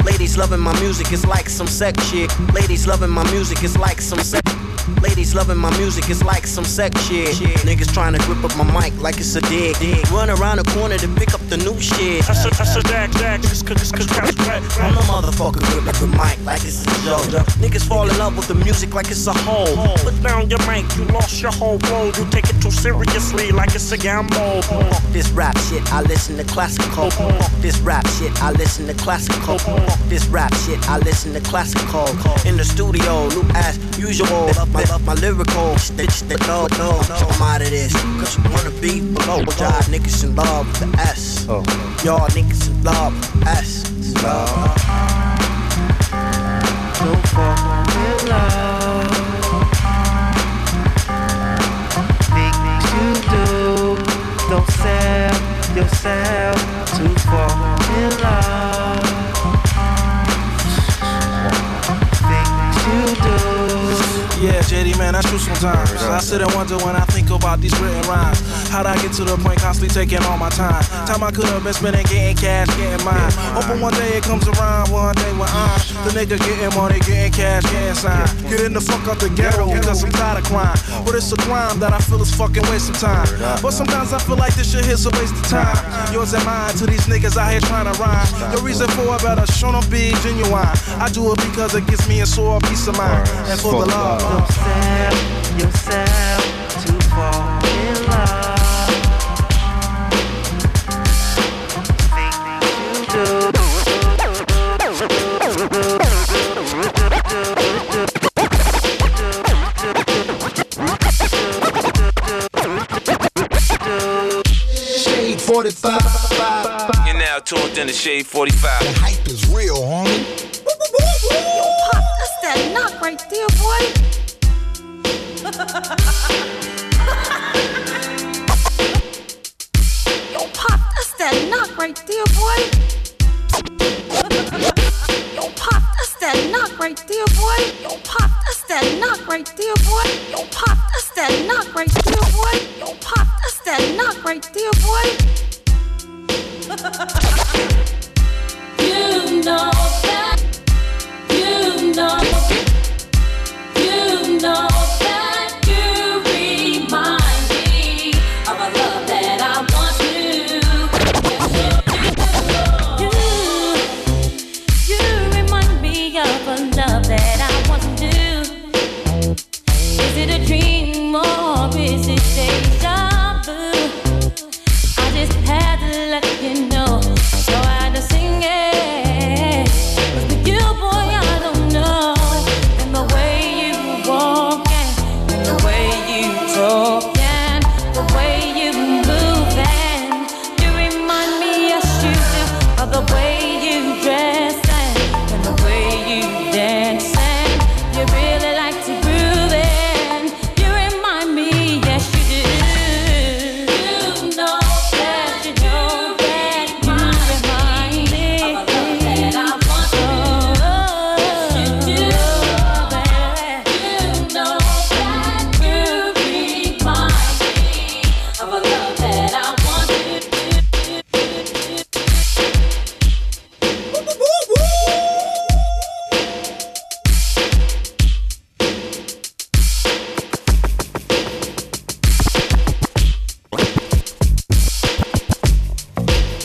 Ladies loving my music is like some sex shit. Ladies loving my music is like some sex. Ladies loving my music is like some sex shit. Niggas trying to grip up my mic like it's a dig. Run around the corner to pick up the new shit. That's a, that's a dag, dag. Just cause, just cause, cause, cause, I'm the motherfucker grip up the mic like it's a joke. Niggas fall in love with the music like it's a hole. Put down your mic, you lost your whole role. You take it too seriously like it's a gamble. Fuck this rap shit, I listen to classical. Fuck this rap shit, I listen to classical. Fuck this rap shit, I listen to classical. In the studio, loop as usual. Love my, love my lyrical. Stitch the no, no, I'm out of this. Cause you wanna be below. Oh. Y'all niggas in love with the S. Y'all niggas in love with the S. Love. Don't fall in love. Things you do, don't sell yourself to fall in love. Man, that's true sometimes. I sit and wonder when I think about these written rhymes. How'd I get to the point constantly taking all my time? Time I could have been spending getting cash, getting mine. Hoping one day it comes around, one day when I'm the nigga getting money, getting cash, getting signed. Getting the fuck out the ghetto because I'm tired of crime. But it's a crime that I feel is fucking wasting time. But sometimes I feel like this shit here's a waste of time. Yours and mine to these niggas out here trying to rhyme. Your reason for it better show them be genuine. I do it because it gives me a sore peace of mind. And for the love. Don't sell yourself 45. You're now tuned in to Shade 45. The hype is real, homie. Pop, that's that knock right there, boy. Yo, Pop, that's that knock right there, boy. Yo, Pop, that's that knock right there, boy. Yo, Pop, that's that knock right there, boy. Yo, Pop, that's that knock right there, boy. Yo, Pop, that's that knock right there, boy. You know that. You know.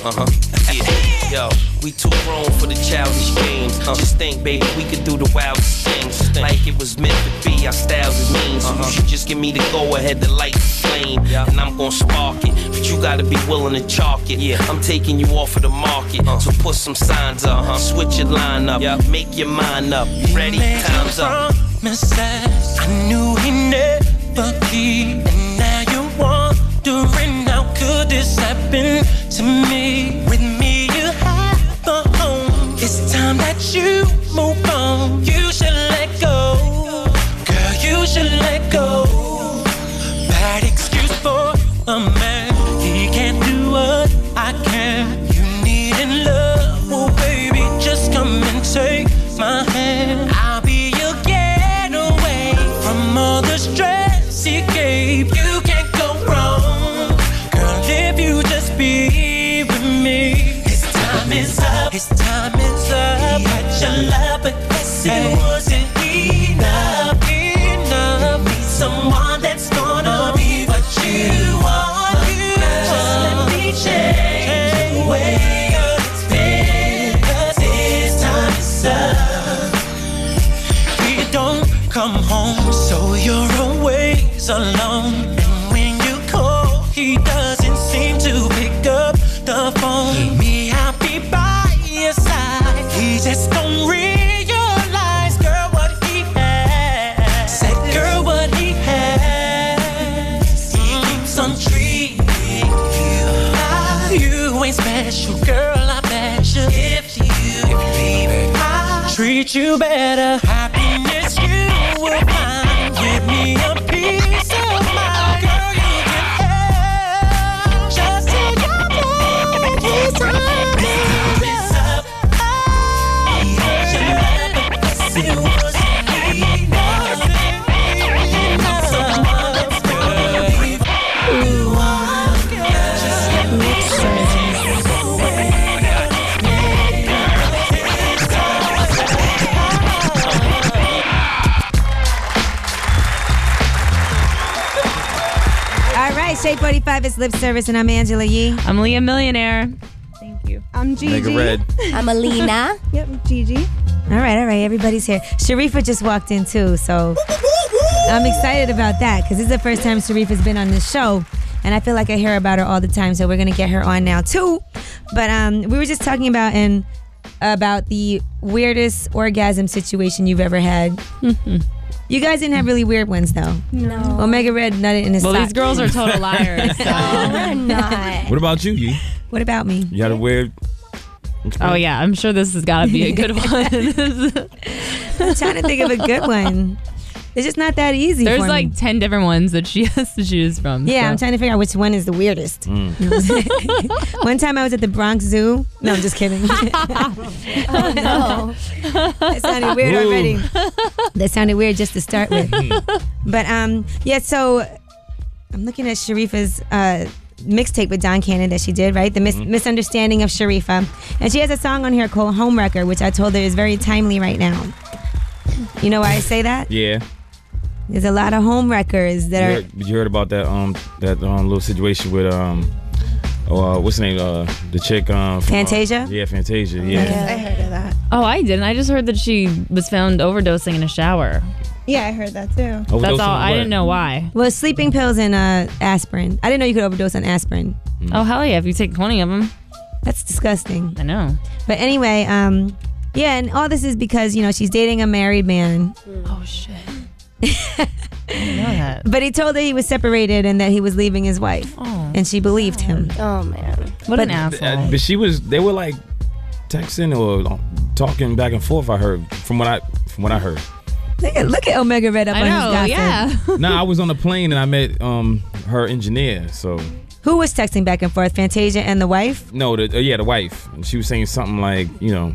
Uh-huh. too grown for the childish games. Uh-huh. Just think, baby, we could do the wildest things. Like it was meant to be, our styles is mean. So you uh-huh. should just give me the go ahead to light the flame. Yeah. And I'm gonna spark it. But you gotta be willing to chalk it. Yeah, I'm taking you off of the market. So put some signs up, switch your line up, yeah. make your mind up. Ready? Time's up. promises I knew he never keep And now you're wondering how could this happen to me? With me you have the home. It's time that you move 845 is Lip Service, and I'm Angela Yee. I'm Leah Millionaire. Thank you. I'm Gigi. Red. I'm Alina. yep, Gigi. All right, all right, everybody's here. Shareefa just walked in too, so I'm excited about that because this is the first time Shareefa's been on this show. And I feel like I hear about her all the time, so we're gonna get her on now too. But um, we were just talking about and about the weirdest orgasm situation you've ever had. Mm-hmm you guys didn't have really weird ones though. No. Omega Red nutted in his Well, sock. these girls are total liars. so- No, we're not. What about you, Yee? What about me? You had a weird. Oh yeah, I'm sure this has got to be a good one. I'm trying to think of a good one. It's just not that easy. There's for like me. ten different ones that she has to choose from. Yeah, so. I'm trying to figure out which one is the weirdest. Mm. one time I was at the Bronx Zoo. No, I'm just kidding. Oh no. that sounded weird Ooh. already. That sounded weird just to start with. but um, yeah. So I'm looking at Shareefa's uh, mixtape with Don Cannon that she did, right? The mis- misunderstanding of Shareefa, and she has a song on here called "Homewrecker," which I told her is very timely right now. You know why I say that? Yeah. There's a lot of homewreckers that You are. heard, you heard about that um that um little situation with um oh uh, what's the name uh the chick um from, uh, Fantasia? yeah Fantasia yeah I heard of that. Oh, I didn't. I just heard that she was found overdosing in a shower. Yeah, I heard that too. Overdosing That's all. I didn't know why. Well, sleeping pills and uh, aspirin. I didn't know you could overdose on aspirin. Oh hell yeah! If you take twenty of them, That's disgusting. I know. But anyway, um, yeah, and all this is because you know she's dating a married man, Oh shit! I didn't know that. but he told her he was separated and that he was leaving his wife, Oh, and she believed him. Oh man. what an But- asshole! Uh, but she was they were like texting or talking back and forth I heard from what I from what I heard Look at look at Omega Red up I on know. his gossip. Yeah. nah I was on a plane and I met um her engineer so Who was texting back and forth? Fantasia and the wife. no the uh, yeah the wife and she was saying something like you know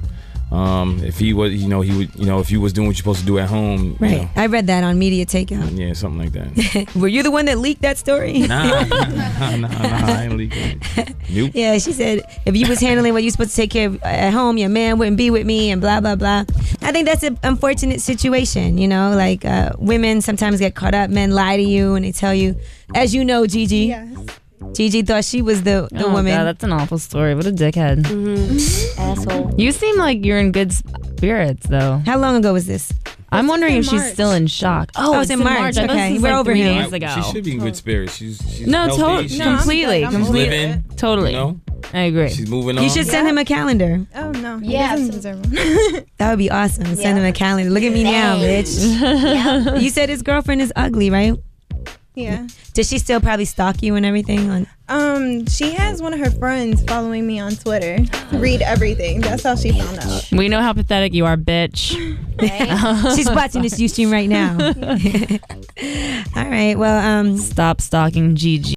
um if he was you know he would you know if you was doing what you're supposed to do at home you Right. know, I read that on Media Takeout. yeah something like that Were you the one that leaked that story? nah nah nah, nah I ain't leaking nope Yeah, she said if you was handling what you supposed to take care of at home, your man wouldn't be with me and blah blah blah. I think that's an unfortunate situation. You know, like uh, women sometimes get caught up. Men lie to you and they tell you, as you know, Gigi. Yes. Gigi thought she was the, the oh, woman. God, that's an awful story. What a dickhead. Mm-hmm. Asshole. You seem like you're in good spirits, though. How long ago was this? I'm wondering in if she's still in shock. Oh, it's in March. I thought Okay, we're like over three him. days ago. She should be in good spirits. She's, she's No, healthy. to- She's, completely, she's completely, living, totally. You know? I agree. She's moving on. You should send him a calendar. Oh no. Yeah, doesn't deserve one. That would be awesome. Send him a calendar. Look at me now, bitch. You said his girlfriend is ugly, right? Yeah. Does she still probably stalk you and everything? On Um, she has one of her friends following me on Twitter. Read everything. That's how she found out. We know how pathetic you are, bitch. She's watching this Ustream right now. All right. Well, um, Stop stalking Gigi.